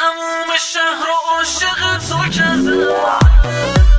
تموم شهر عاشق تو کردم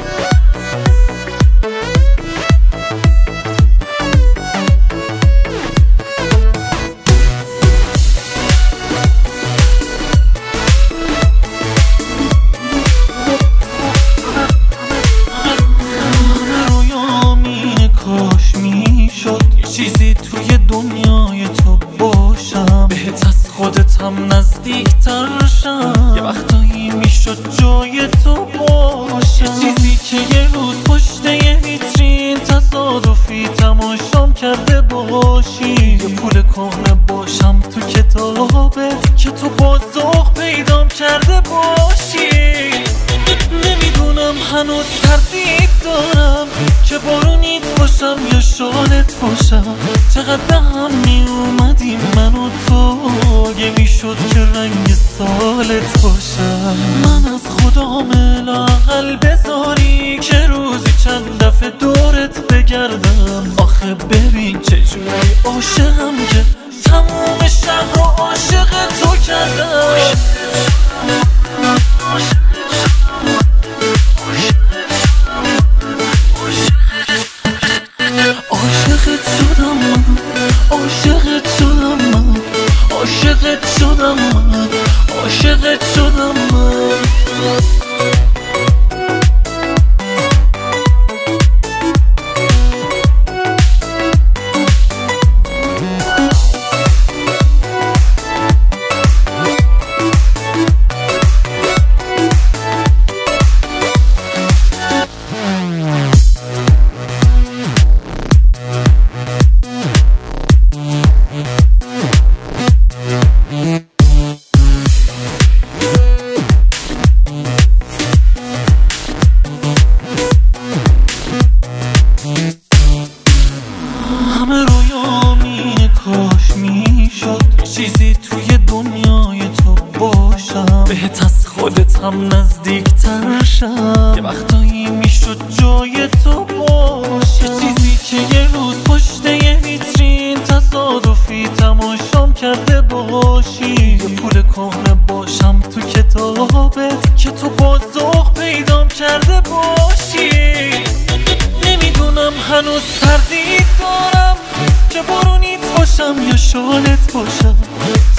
که یه روز پشت یه ویترین تصادفی تماشام کرده باشی. یه پول کهنه باشم تو کتابت که تو با ذوق پیدام کرده باشی. نمی‌دونم هنوز تردید دارم که بارونیت باشم یا شالت باشم. چقدر هم می اومدیم من و تو؟ اگه می‌شد که رنگ سالت باشم من از خدا ملاقل بذاری که روزی چند دفعه دورت بگردم. آخه ببین چجوری عاشقم که تموم شهر رو عاشق تو کردم. عاشقت شدم. من خودتم نزدیکتر شم یه وقتایی می‌شد جای تو باشم چیزی که یه روز پشت یه ویترین تصادفی تماشام کرده باشی. یه پول کهنه باشم تو کتابت که تو با شالت باشم.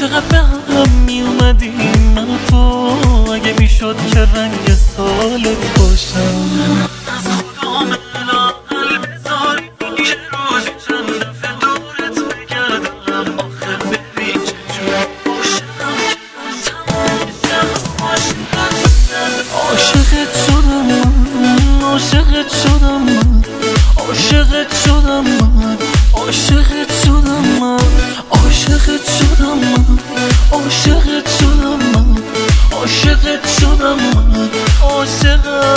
چقدر به هم میومدیم من و تو اگه می‌شد که رنگ سالت باشم. از خدا روزی چند دفعه دورت Duramam aşığa